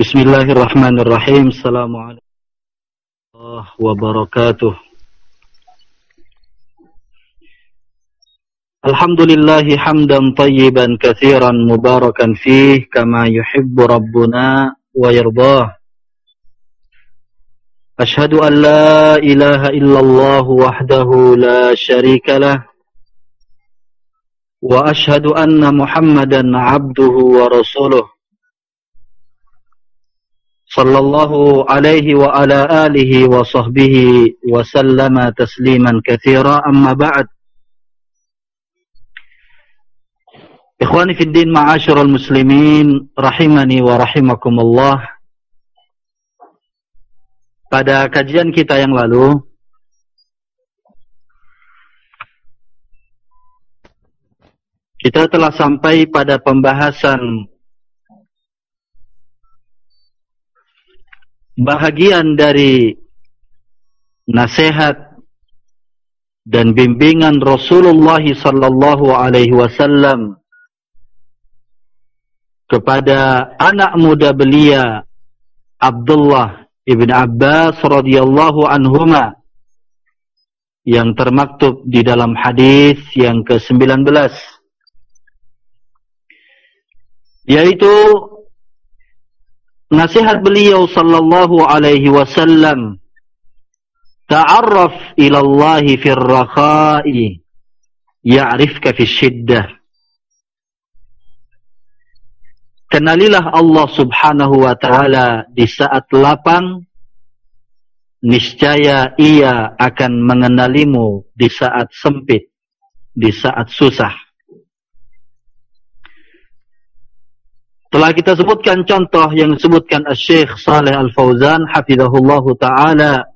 Bismillahirrahmanirrahim. Assalamualaikum wabarakatuh. Alhamdulillahi hamdan tayyiban kathiran mubarakan fih kama yuhibbu rabbuna wa yardah. Ashhadu an la ilaha illallah wahdahu la sharika lah. Wa ashhadu anna Muhammadan abduhu wa rasuluh. Sallallahu alaihi wa ala alihi wa sahbihi wa sallama tasliman kathira amma ba'd. Ikhwani fi din ma'asyiral muslimin rahimani wa rahimakumullah. Pada kajian kita yang lalu kita telah sampai pada pembahasan bahagian dari nasihat dan bimbingan Rasulullah sallallahu alaihi wasallam kepada anak muda belia Abdullah ibn Abbas radhiyallahu anhuma yang termaktub di dalam hadis yang ke-19 yaitu nasihat beliau sallallahu alaihi wasallam ta'arraf ila Allah fi ar-rakha'i ya'rifka fi syiddah Kenalilah Allah subhanahu wa ta'ala di saat lapang, niscaya ia akan mengenalimu di saat sempit, di saat susah. Telah kita sebutkan contoh yang disebutkan Syekh Saleh Al-Fauzan, hafidhahullah ta'ala,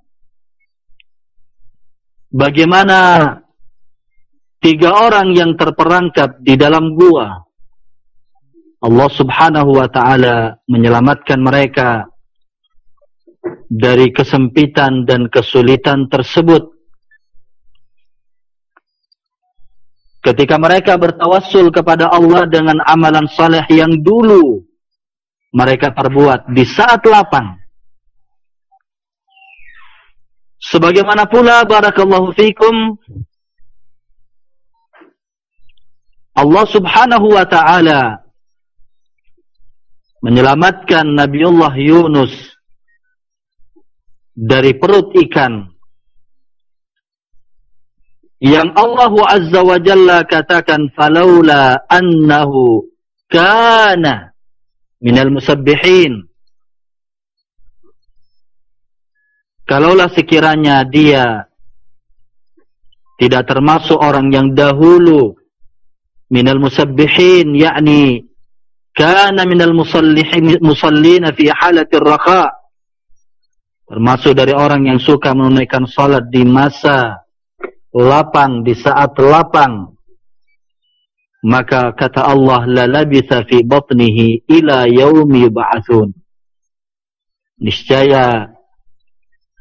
bagaimana tiga orang yang terperangkap di dalam gua, Allah subhanahu wa ta'ala menyelamatkan mereka dari kesempitan dan kesulitan tersebut. Ketika mereka bertawassul kepada Allah dengan amalan saleh yang dulu mereka perbuat di saat lapang. Sebagaimana pula barakallahu fikum Allah subhanahu wa ta'ala menyelamatkan Nabiullah Yunus dari perut ikan yang Allah Azza wa Jalla katakan falaula annahu kana minal musabbihin. Kalaulah sekiranya dia tidak termasuk orang yang dahulu minal musabbihin yakni kana minal musallihin musallina fi halatir raqa termasuk dari orang yang suka menunaikan salat di masa lapang di saat lapang maka kata Allah la labitha fi batnihi ila yaumi yub'atsun niscaya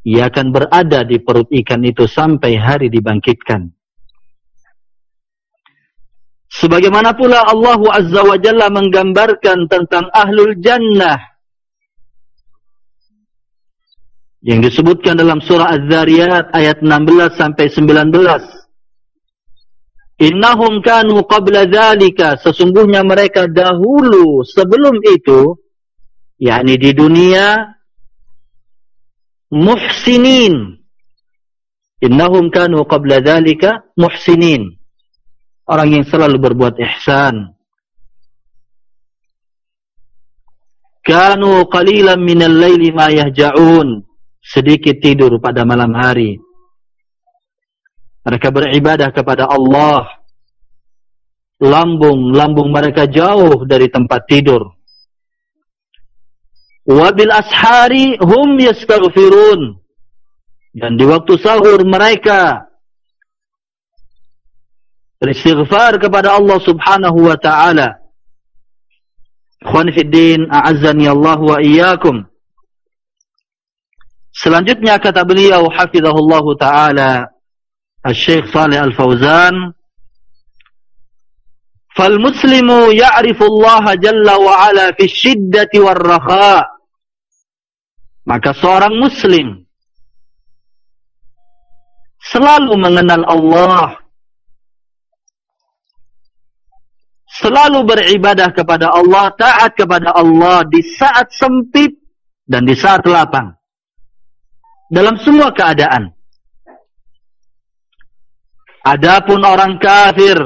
ia akan berada di perut ikan itu sampai hari dibangkitkan Sebagaimana pula Allah Azza wa Jalla menggambarkan tentang Ahlul Jannah. Yang disebutkan dalam surah Az-Zariyat ayat 16 sampai 19. Innahum kanu qabla dhalika. Sesungguhnya mereka dahulu sebelum itu. yakni di dunia. Muhsinin. Innahum kanu qabla dhalika muhsinin orang yang selalu berbuat ihsan. Kanu qalilan minal laili ma yahja'un. Sedikit tidur pada malam hari. Mereka beribadah kepada Allah. Lambung, lambung mereka jauh dari tempat tidur. Wabil ashari hum yastaghfirun. Dan di waktu sahur mereka beristighfar kepada Allah Subhanahu wa taala. Ikhwan fi din, a'azzani Allah wa iyyakum. Selanjutnya kata beliau hafizahullah taala Al-Syekh Saleh Al-Fauzan Fal muslimu ya'rifu Allah jalla wa ala fi syiddati war raha Maka seorang muslim selalu mengenal Allah. Selalu beribadah kepada Allah, taat kepada Allah di saat sempit dan di saat lapang. Dalam semua keadaan. Adapun orang kafir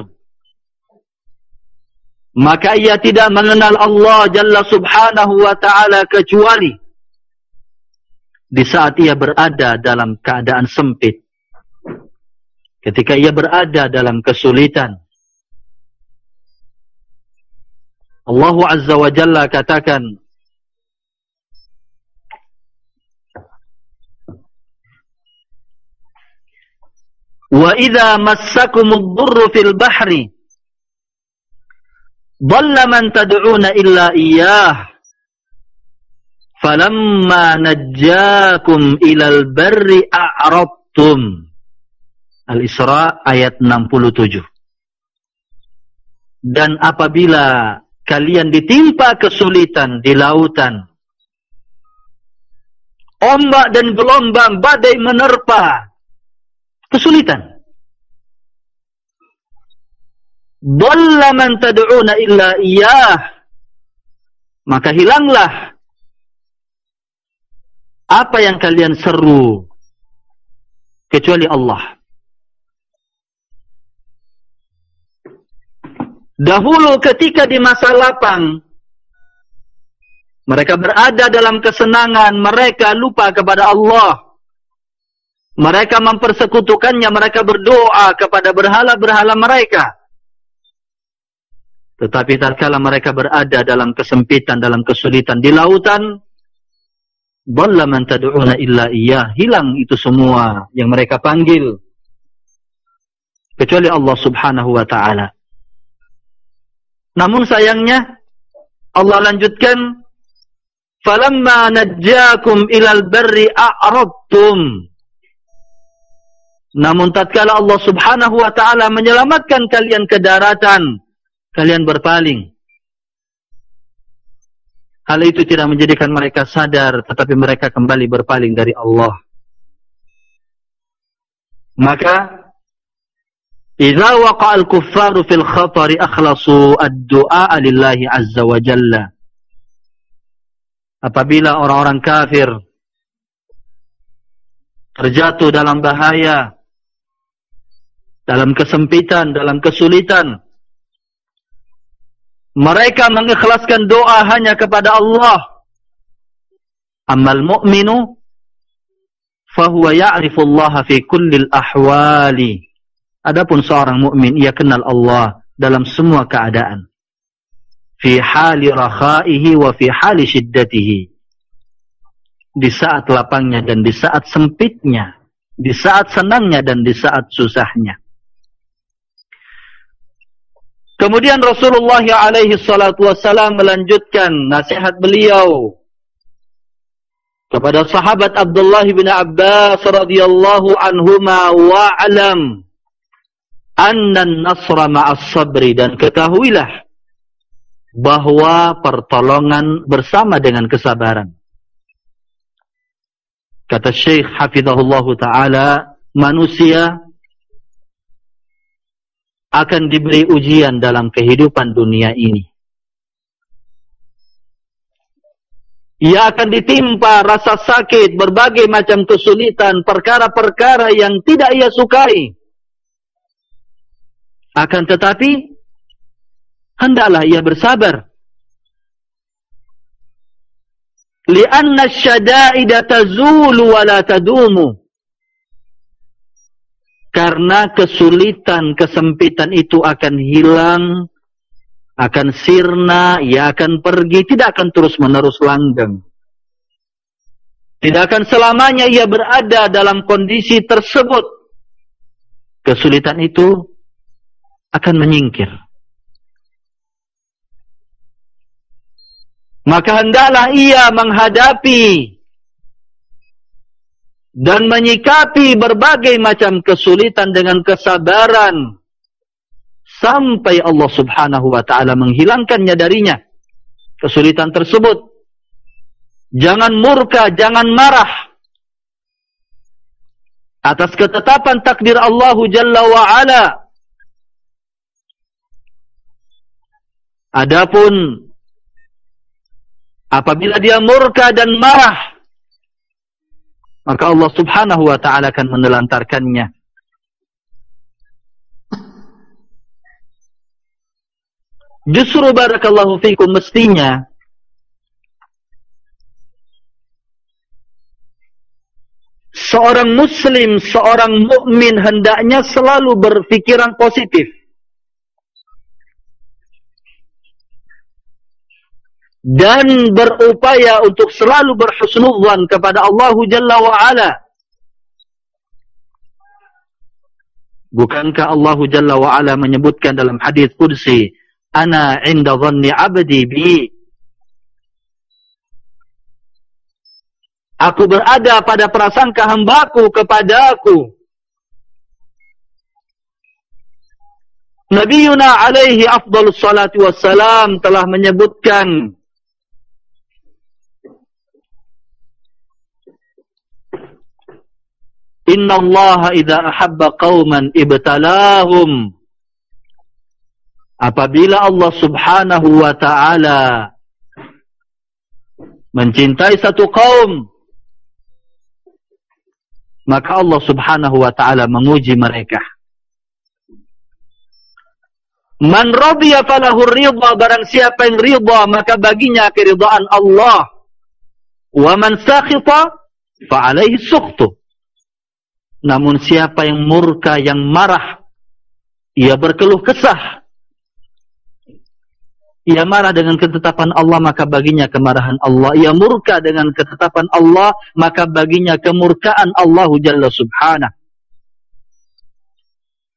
maka ia tidak mengenal Allah Jalla Subhanahu wa taala kecuali di saat ia berada dalam keadaan sempit. Ketika ia berada dalam kesulitan. Allah Azza wa Jalla katakan Wa idza massakumud dhurru fil bahri dhalla man tad'una illa iyyah falamma najjakum ilal barri a'radtum Al-Isra ayat 67 Dan apabila kalian ditimpa kesulitan di lautan ombak dan gelombang badai menerpa kesulitan. Dalla man tad'una illa iyyah. Maka hilanglah apa yang kalian seru kecuali Allah. Dahulu ketika di masa lapang mereka berada dalam kesenangan, mereka lupa kepada Allah. Mereka mempersekutukannya, mereka berdoa kepada berhala-berhala mereka. Tetapi tatkala mereka berada dalam kesempitan, dalam kesulitan di lautan, Dalla man tad'una illa iya. Hilang itu semua yang mereka panggil. Kecuali Allah subhanahu wa ta'ala. Namun sayangnya, Allah lanjutkan, Falamma najjakum ilal barri a'radtum. Namun tatkala Allah Subhanahu wa taala menyelamatkan kalian ke daratan, kalian berpaling. Hal itu tidak menjadikan mereka sadar, tetapi mereka kembali berpaling dari Allah. Maka idza waqa'a al-kuffaru fil khatari akhlasu ad-du'a lillahi 'azza wa jalla. Apabila orang-orang kafir terjatuh dalam bahaya, dalam kesempitan, dalam kesulitan. Mereka mengikhlaskan doa hanya kepada Allah. Amal mu'minu fahuwa ya'rifu Allah fi kullil ahwali. Adapun seorang mukmin ia kenal Allah dalam semua keadaan. Fi hali rakhaihi wa fi hali shiddatihi. Di saat lapangnya dan di saat sempitnya, di saat senangnya dan di saat susahnya. Kemudian Rasulullah alaihi salatu wasalam melanjutkan nasihat beliau kepada sahabat Abdullah bin Abbas radhiyallahu anhuma wa alam anna an-nasra ma'as sabri dan ketahuilah bahwa pertolongan bersama dengan kesabaran. Kata Syekh Hafizahullah Ta'ala, manusia akan diberi ujian dalam kehidupan dunia ini. Ia akan ditimpa rasa sakit, berbagai macam kesulitan, perkara-perkara yang tidak ia sukai. Akan tetapi, hendaklah ia bersabar. Syada'ida tazulu wa la tadumu. Karena kesulitan, kesempitan itu akan hilang, akan sirna, ia akan pergi, tidak akan terus menerus langgeng. Tidak akan selamanya ia berada dalam kondisi tersebut. Kesulitan itu akan menyingkir. Maka hendaklah ia menghadapi dan menyikapi berbagai macam kesulitan dengan kesabaran sampai Allah Subhanahu wa taala menghilangkannya darinya kesulitan tersebut Jangan murka, jangan marah. Atas ketetapan takdir Allah Jalla wa'ala. Adapun apabila dia murka dan marah, maka Allah subhanahu wa ta'ala akan menelantarkannya. Justru barakallahu fikum mestinya seorang muslim, seorang mukmin hendaknya selalu berfikiran positif. Dan berupaya untuk selalu berhusnudzan kepada Allah Jalla wa'ala. Bukankah Allah Jalla wa'ala menyebutkan dalam hadis Qudsi, ana inda dhanni abdi bi Aku berada pada prasangka hambaku kepada aku. Nabi Yuna alaihi afdal salatu wassalam telah menyebutkan Inna Allah idha ahabba qawman ibtalahum. Apabila Allah subhanahu wa ta'ala mencintai satu kaum maka Allah subhanahu wa ta'ala menguji mereka. Man radiyya falahu ridha barang siapa yang ridha maka baginya keridhaan Allah. Wa man sakhita fa'alaihi sukhtu namun siapa yang murka yang marah ia berkeluh kesah ia marah dengan ketetapan Allah maka baginya kemarahan Allah. Ia murka dengan ketetapan Allah maka baginya kemurkaan Allah Jalla Subhanahu.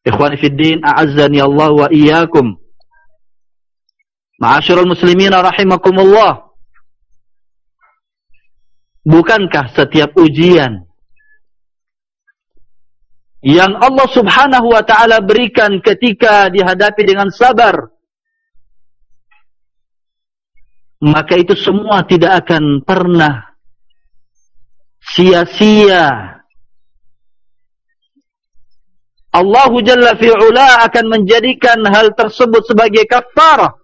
Ikhwani fi din, a'azzani Allah wa iyyakum. Ma'asyiral muslimin rahimakumullah. Bukankah setiap ujian yang Allah Subhanahu wa taala berikan ketika dihadapi dengan sabar maka itu semua tidak akan pernah sia-sia. Allah Jalla fi'ula akan menjadikan hal tersebut sebagai kafarah.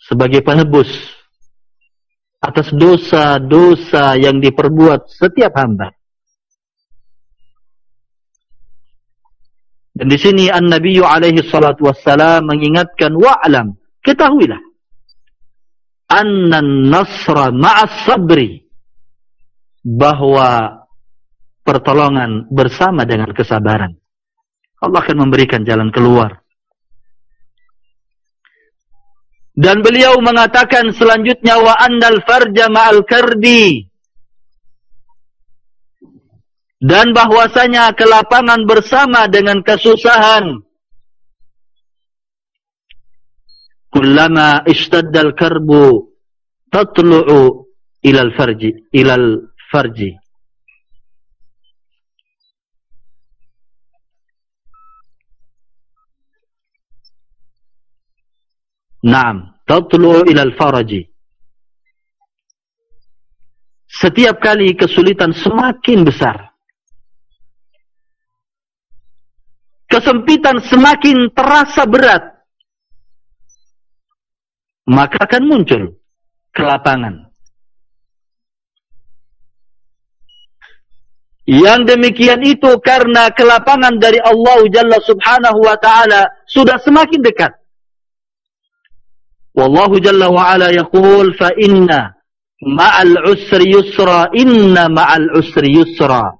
Sebagai penebus. Atas dosa-dosa yang diperbuat setiap hamba. Dan di sini An-Nabi alaihi salatu wassalam mengingatkan wa'alam. Ketahuilah annan nasra ma'as sabri bahwa pertolongan bersama dengan kesabaran Allah akan memberikan jalan keluar dan beliau mengatakan selanjutnya wa annal farja ma'al kardi dan bahwasanya kelapangan bersama dengan kesusahan. Kullama ishtadda al-karbu tatlu'u ila al-farji ila al-farji Naam, tatlu'u ila al-farji Setiap kali kesulitan semakin besar Kesempitan semakin terasa berat maka akan muncul kelapangan. Yang demikian itu karena kelapangan dari Allah Jalla Subhanahu wa taala sudah semakin dekat. Wallahu Jalla wa ala yaqul fa inna ma'al usri yusra inna ma'al usri yusra.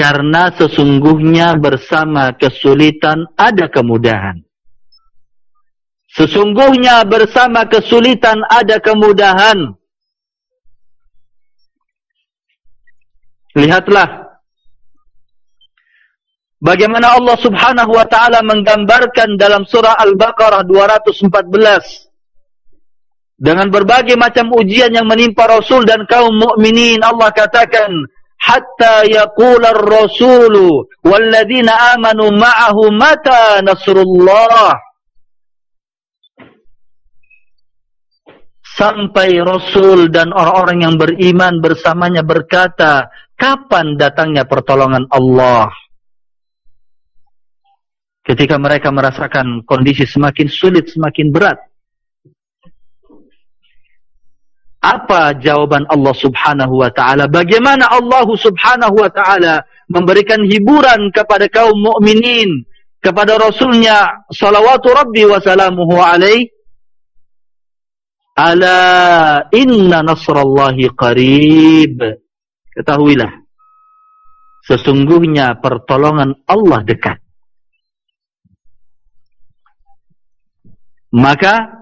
Karena sesungguhnya bersama kesulitan ada kemudahan. Sesungguhnya bersama kesulitan ada kemudahan. Lihatlah. Bagaimana Allah subhanahu wa ta'ala menggambarkan dalam surah Al-Baqarah 214. Dengan berbagai macam ujian yang menimpa Rasul dan kaum mukminin Allah katakan. Hatta yakular rasulu walladina amanu ma'ahu mata nasrullah. Sampai Rasul dan orang-orang yang beriman bersamanya berkata, kapan datangnya pertolongan Allah? Ketika mereka merasakan kondisi semakin sulit, semakin berat. Apa jawaban Allah subhanahu wa ta'ala? Bagaimana Allah subhanahu wa ta'ala memberikan hiburan kepada kaum mukminin kepada Rasulnya salawatu rabbi wa salamuhu alaih? Ala inna nasrallahi qarib. Ketahuilah sesungguhnya pertolongan Allah dekat. Maka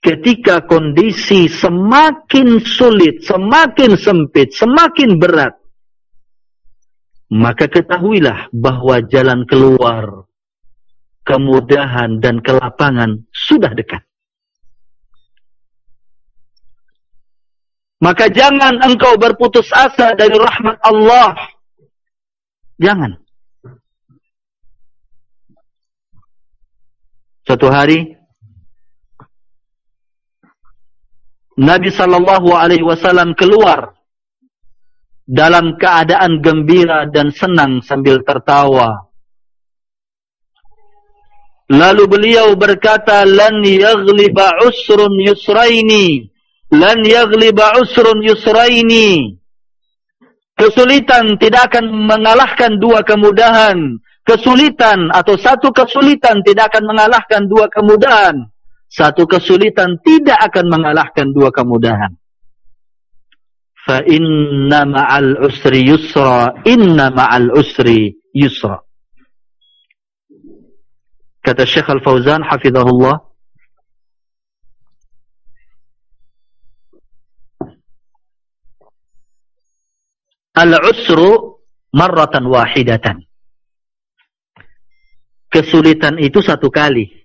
ketika kondisi semakin sulit semakin sempit semakin berat maka ketahuilah bahwa jalan keluar, kemudahan dan kelapangan sudah dekat. Maka jangan engkau berputus asa dari rahmat Allah. Jangan. Suatu hari Nabi sallallahu alaihi wasallam keluar dalam keadaan gembira dan senang sambil tertawa. Lalu beliau berkata, "Lan yaghliba usrun yusraini, lan yaghliba usrun yusraini." Kesulitan tidak akan mengalahkan dua kemudahan. Kesulitan atau satu kesulitan tidak akan mengalahkan dua kemudahan. Satu kesulitan tidak akan mengalahkan dua kemudahan. Fa inna ma'al usri yusra inna ma'al usri yusra. Kata Syekh Al-Fauzan hafizahullah al-usru marratan wahidatan. Kesulitan itu satu kali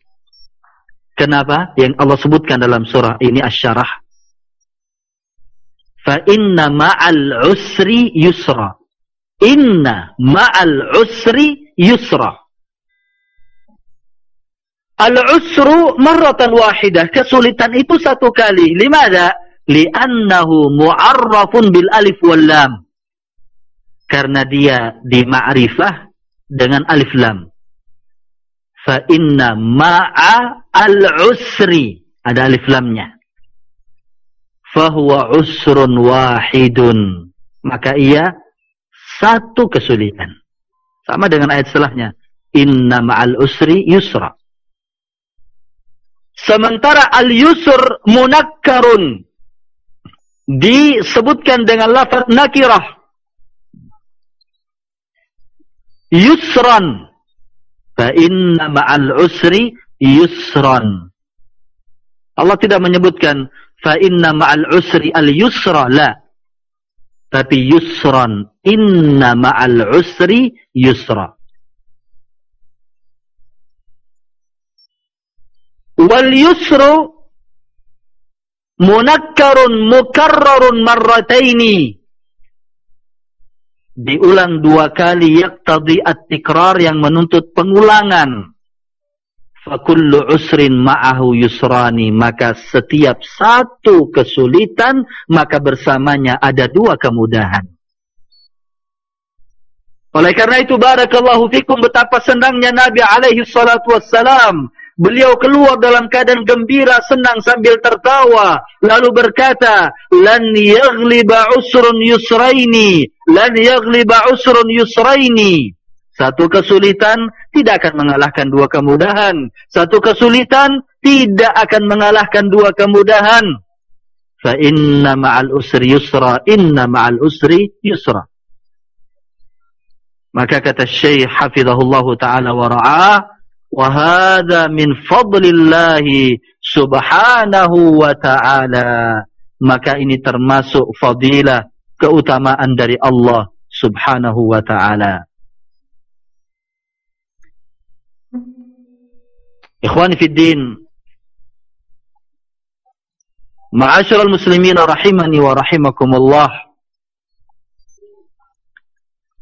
kenapa? Yang Allah sebutkan dalam surah ini asy-syarah fa inna ma'al usri yusra. Inna ma'al usri yusra. Al usru marratan wahidah. Kesulitan itu satu kali. Limada? Li'annahu mu'arrafun bil alif wal lam. Karena dia di ma'rifah dengan alif lam fa inna ma'a al usri ada alif lamnya. Fahuwa usrun wahidun. Maka ia satu kesulitan. Sama dengan ayat setelahnya. Inna ma'al usri yusra. Sementara al yusr munakkarun. Disebutkan dengan lafaz nakirah. Yusran fa inna ma'al usri yusran. Allah tidak menyebutkan fa inna ma'al usri al yusra la. Tapi yusran inna ma'al usri yusra. Wal yusru munakkarun mukarrarun marrataini diulang dua kali yaqtadi at-tikrar yang menuntut pengulangan. Fakullu usrin ma'ahu yusrani maka setiap satu kesulitan maka bersamanya ada dua kemudahan. Oleh karena itu barakallahu fikum betapa senangnya Nabi alaihi salatu wassalam beliau keluar dalam keadaan gembira senang sambil tertawa lalu berkata lan yaghliba usrun yusraini lan yaghliba usrun yusraini satu kesulitan tidak akan mengalahkan dua kemudahan. Satu kesulitan tidak akan mengalahkan dua kemudahan. Fa inna ma'al usri yusra, inna ma'al usri yusra. Maka kata Syekh hafizahullah taala wa ra'ah, wa hadha min fadlillah subhanahu wa ta'ala. Maka ini termasuk fadilah keutamaan dari Allah subhanahu wa ta'ala. Ikhwani fi din. Ma'asyiral muslimin rahimani wa rahimakumullah.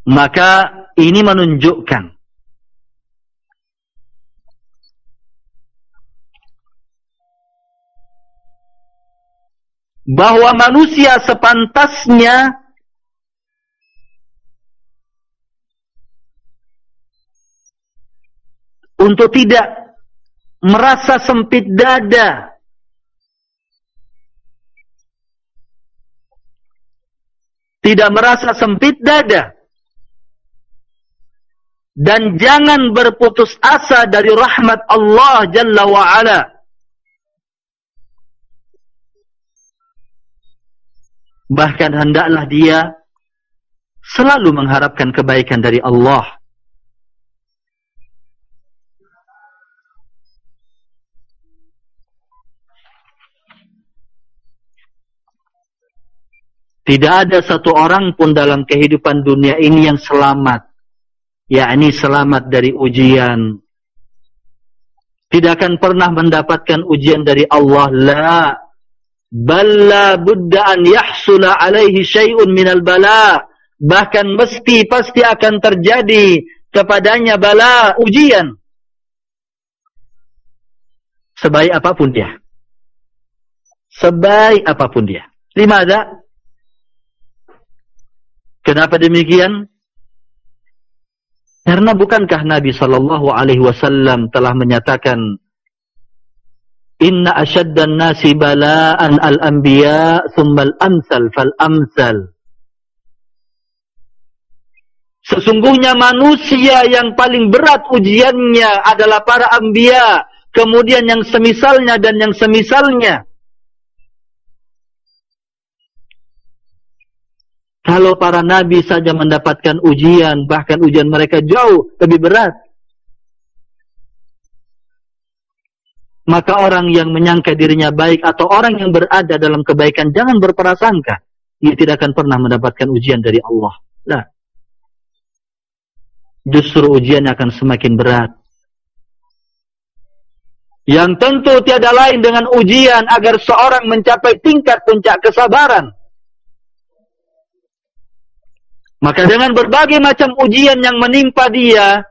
Maka ini menunjukkan bahwa manusia sepantasnya untuk tidak merasa sempit dada. Tidak merasa sempit dada. Dan jangan berputus asa dari rahmat Allah Jalla wa'ala bahkan hendaklah dia selalu mengharapkan kebaikan dari Allah Tidak ada satu orang pun dalam kehidupan dunia ini yang selamat. yakni selamat dari ujian. Tidak akan pernah mendapatkan ujian dari Allah. La. Balla buddha an yahsula alaihi syai'un minal bala. Bahkan mesti pasti akan terjadi kepadanya bala ujian. Sebaik apapun dia. Sebaik apapun dia. Lima ada. Kenapa demikian? Karena bukankah Nabi wasallam telah menyatakan Inna ashaddan nasi bala'an al-anbiya al-amsal fal-amsal Sesungguhnya manusia yang paling berat ujiannya adalah para anbiya kemudian yang semisalnya dan yang semisalnya Kalau para nabi saja mendapatkan ujian, bahkan ujian mereka jauh lebih berat. Maka orang yang menyangka dirinya baik atau orang yang berada dalam kebaikan, jangan berprasangka. Ia tidak akan pernah mendapatkan ujian dari Allah. Nah, justru ujian akan semakin berat. Yang tentu tiada lain dengan ujian agar seorang mencapai tingkat puncak kesabaran. Maka dengan berbagai macam ujian yang menimpa dia,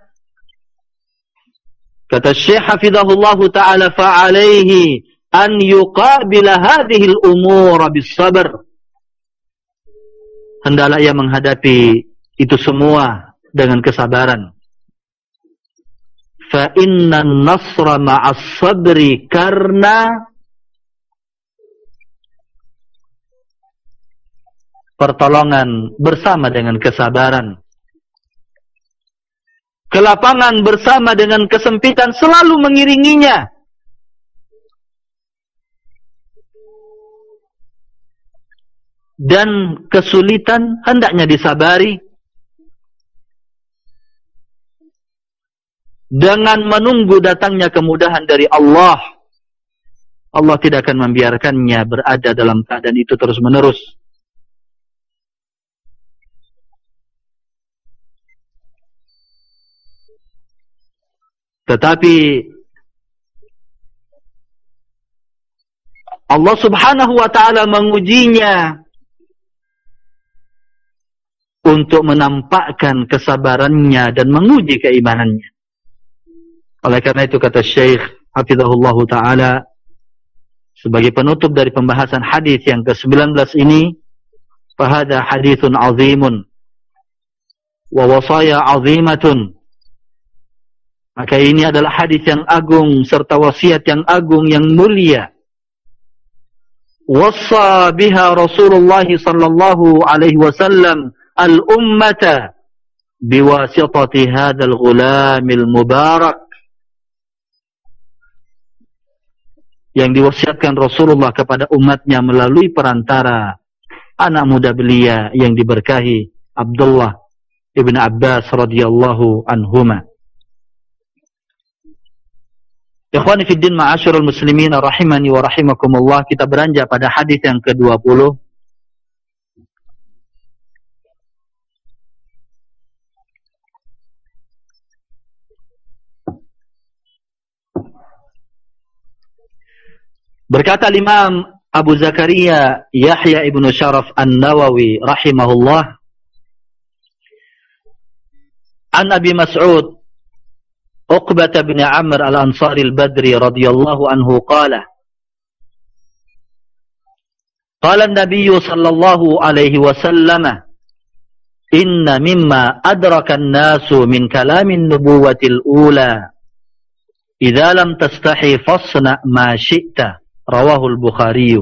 kata Syekh Hafizahullah Ta'ala fa'alaihi an yuqabila hadihil umur bis sabar. Hendaklah ia menghadapi itu semua dengan kesabaran. Fa inna nasra ma'as sabri karena pertolongan bersama dengan kesabaran. Kelapangan bersama dengan kesempitan selalu mengiringinya. Dan kesulitan hendaknya disabari. Dengan menunggu datangnya kemudahan dari Allah. Allah tidak akan membiarkannya berada dalam keadaan itu terus Tetapi Allah subhanahu wa ta'ala mengujinya untuk menampakkan kesabarannya dan menguji keimanannya. Oleh karena itu kata Syekh Hafizahullah Ta'ala sebagai penutup dari pembahasan hadis yang ke-19 ini hadithun azimun wa wasaya azimatun Maka ini adalah hadis yang agung serta wasiat yang agung yang mulia. Wassa biha Rasulullah sallallahu alaihi wasallam al-ummata biwasitati hadzal ghulamil mubarak. Yang diwasiatkan Rasulullah kepada umatnya melalui perantara anak muda belia yang diberkahi Abdullah ibn Abbas radhiyallahu anhumah. Ikhwani fi din ma'asyurul muslimin rahimani wa rahimakumullah kita beranjak pada hadis yang ke-20 Berkata Imam Abu Zakaria Yahya ibn Sharaf An-Nawawi rahimahullah An Abi Mas'ud عقبة بن عمرو الأنصاري البدري رضي الله عنه قال قال النبي صلى الله عليه وسلم إن مما أدرك الناس من كلام النبوة الأولى إذا لم تستحي فاصنع ما شئت رواه البخاري.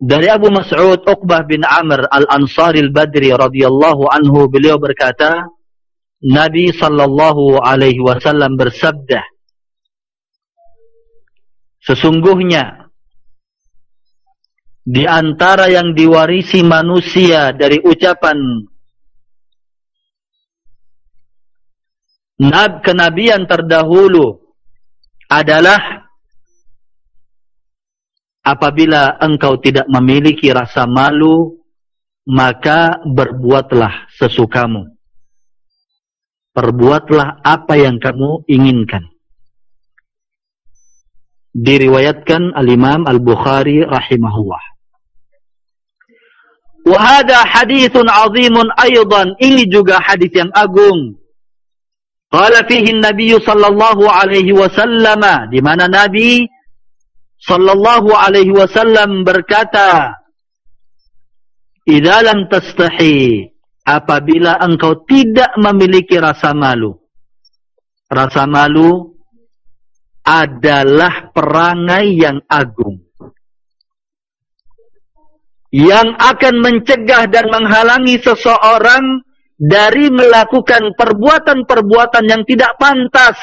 Dari Abu Mas'ud Uqbah bin Amr Al-Ansari Al-Badri radhiyallahu anhu beliau berkata Nabi sallallahu alaihi wasallam bersabda Sesungguhnya di antara yang diwarisi manusia dari ucapan nab kenabian terdahulu adalah apabila engkau tidak memiliki rasa malu maka berbuatlah sesukamu perbuatlah apa yang kamu inginkan. Diriwayatkan Al-Imam Al-Bukhari rahimahullah. Wahada hadithun azimun aydan. Ini juga hadith yang agung. Qala fihi Nabi sallallahu alaihi wasallam. Di mana Nabi sallallahu alaihi wasallam berkata. Idza lam tastahi apabila engkau tidak memiliki rasa malu. Rasa malu adalah perangai yang agung. Yang akan mencegah dan menghalangi seseorang dari melakukan perbuatan-perbuatan yang tidak pantas.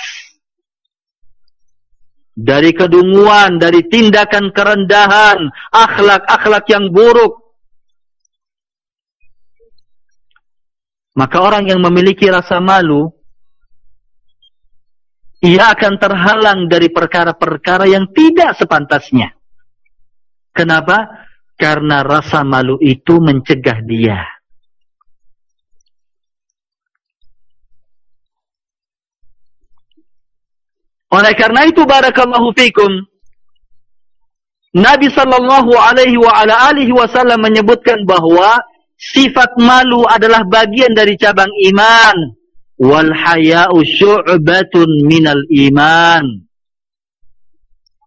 Dari kedunguan, dari tindakan kerendahan, akhlak-akhlak yang buruk. Maka orang yang memiliki rasa malu, ia akan terhalang dari perkara-perkara yang tidak sepantasnya. Kenapa? Karena rasa malu itu mencegah dia. Oleh karena itu, barakallahu fikum, Nabi sallallahu alaihi wa ala alihi wasallam menyebutkan bahawa sifat malu adalah bagian dari cabang iman. Wal haya'u syu'batun minal iman.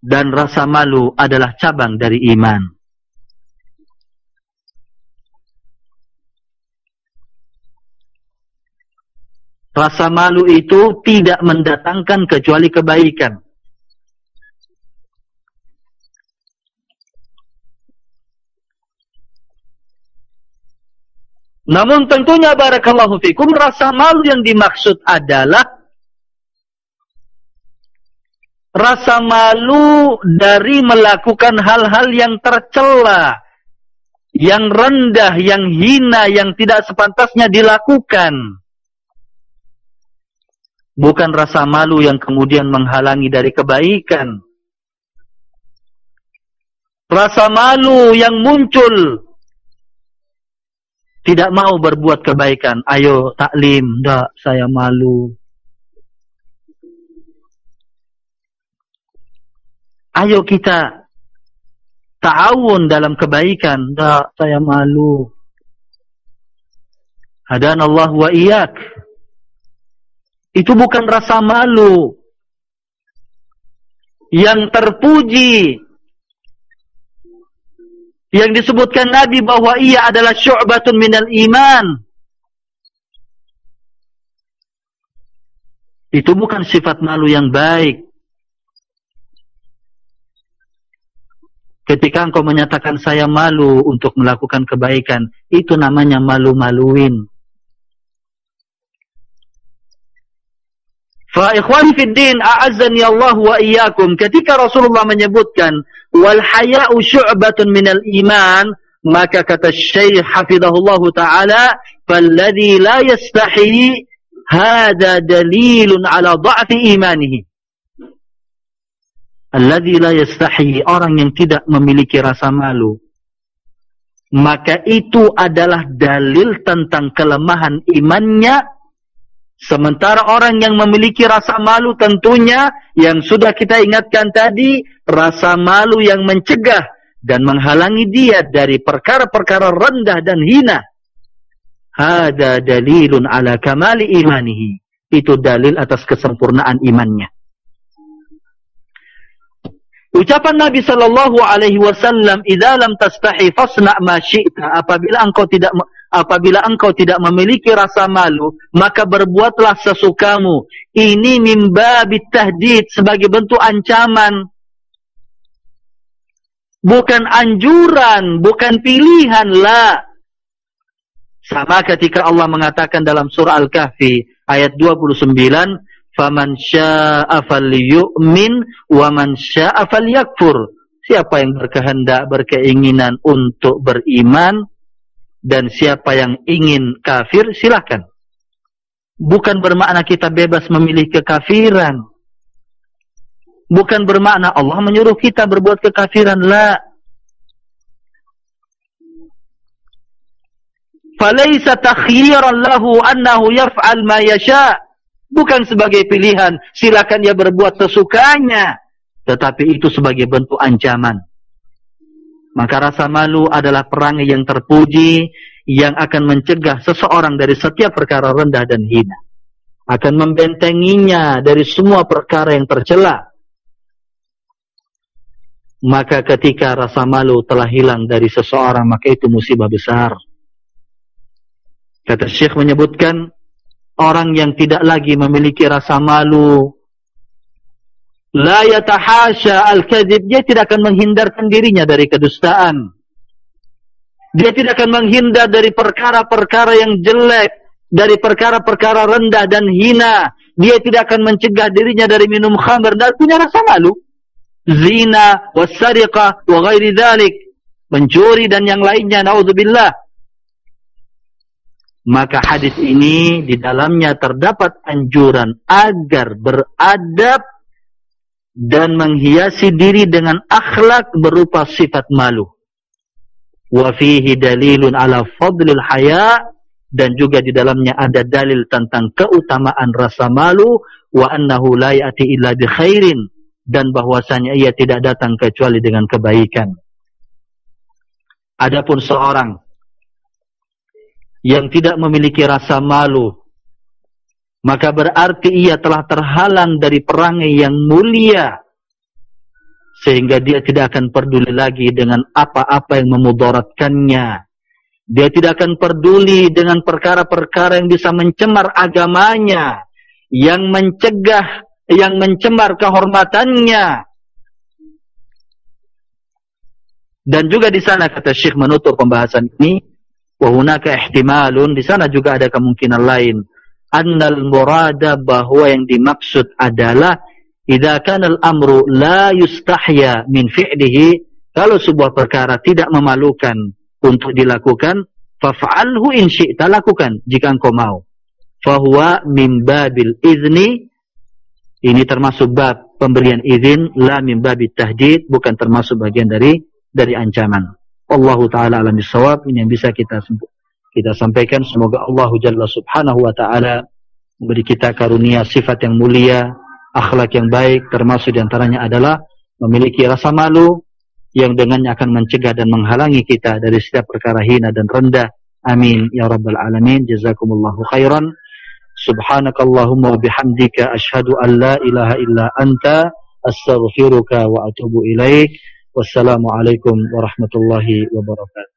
Dan rasa malu adalah cabang dari iman. Rasa malu itu tidak mendatangkan kecuali kebaikan Namun tentunya barakallahu fikum rasa malu yang dimaksud adalah rasa malu dari melakukan hal-hal yang tercela, yang rendah, yang hina, yang tidak sepantasnya dilakukan. Bukan rasa malu yang kemudian menghalangi dari kebaikan. Rasa malu yang muncul tidak mau berbuat kebaikan. Ayo taklim, tak saya malu. Ayo kita ta'awun dalam kebaikan, tak saya malu. Hadan Allah wa iyak. Itu bukan rasa malu. Yang terpuji yang disebutkan Nabi bahwa ia adalah syu'batun minal iman. Itu bukan sifat malu yang baik. Ketika engkau menyatakan saya malu untuk melakukan kebaikan, itu namanya malu-maluin. Fa ikhwani fid din a'azzani Allah wa iyyakum. Ketika Rasulullah menyebutkan wal haya'u syu'batun minal iman maka kata Syekh hafizahullah taala falladhi la yastahi hada dalilun ala dha'fi imanihi. Alladhi la yastahi orang yang tidak memiliki rasa malu. Maka itu adalah dalil tentang kelemahan imannya Sementara orang yang memiliki rasa malu tentunya yang sudah kita ingatkan tadi, rasa malu yang mencegah dan menghalangi dia dari perkara-perkara rendah dan hina. Hada dalilun ala kamali imanihi. Itu dalil atas kesempurnaan imannya. Ucapan Nabi sallallahu alaihi wasallam, "Idza lam tastahi fasna' ma syi'ta." Apabila engkau tidak apabila engkau tidak memiliki rasa malu, maka berbuatlah sesukamu. Ini min babit tahdid sebagai bentuk ancaman. Bukan anjuran, bukan pilihan la. Sama ketika Allah mengatakan dalam surah Al-Kahfi ayat 29, faman syaa'a falyu'min wa man syaa'a falyakfur siapa yang berkehendak berkeinginan untuk beriman dan siapa yang ingin kafir silakan. Bukan bermakna kita bebas memilih kekafiran. Bukan bermakna Allah menyuruh kita berbuat kekafiran la. Falaysa takhyiran lahu annahu yaf'al ma yasha' bukan sebagai pilihan silakan dia berbuat sesukanya. Tetapi itu sebagai bentuk ancaman maka rasa malu adalah perangai yang terpuji yang akan mencegah seseorang dari setiap perkara rendah dan hina. Akan membentenginya dari semua perkara yang tercela. Maka ketika rasa malu telah hilang dari seseorang maka itu musibah besar. Kata syekh menyebutkan orang yang tidak lagi memiliki rasa malu la yatahasha al-kadhib. Dia tidak akan menghindarkan dirinya dari kedustaan. Dia tidak akan menghindar dari perkara-perkara yang jelek dari perkara-perkara rendah dan hina. Dia tidak akan mencegah dirinya dari minum khamr. Dan punya rasa malu. Zina wasariqah wa ghairi dhalik. Mencuri dan yang lainnya naudzubillah. Maka hadis ini di dalamnya terdapat anjuran agar beradab dan menghiasi diri dengan akhlak berupa sifat malu. Wa fihi dalilun ala fadlil haya dan juga di dalamnya ada dalil tentang keutamaan rasa malu wa annahu la ya'ti illa bi khairin dan bahwasanya ia tidak datang kecuali dengan kebaikan. Adapun seorang yang tidak memiliki rasa malu maka berarti ia telah terhalang dari perangai yang mulia. Sehingga dia tidak akan peduli lagi dengan apa-apa yang memudaratkannya. Dia tidak akan peduli dengan perkara-perkara yang bisa mencemar agamanya yang mencegah yang mencemar kehormatannya. Dan juga di sana kata Syekh menutup pembahasan ini Wahunaka ihtimalun di sana juga ada kemungkinan lain. Annal murada bahwa yang dimaksud adalah idza kana al-amru la yustahya min fi'lihi kalau sebuah perkara tidak memalukan untuk dilakukan faf'alhu in syi'ta lakukan jika engkau mau. Fahuwa min babil izni ini termasuk bab pemberian izin la min babit tahdid bukan termasuk bagian dari dari ancaman. Allahu taala alam bisawab ini yang bisa kita kita sampaikan semoga Allah jalla subhanahu wa taala memberi kita karunia sifat yang mulia akhlak yang baik termasuk di antaranya adalah memiliki rasa malu yang dengannya akan mencegah dan menghalangi kita dari setiap perkara hina dan rendah. Amin. Ya rabbal alamin. Jazakumullahu khairan. Subhanakallahumma wa bihamdika ashhadu an la ilaha illa anta astaghfiruka wa atubu ilaik. Wassalamualaikum warahmatullahi wabarakatuh.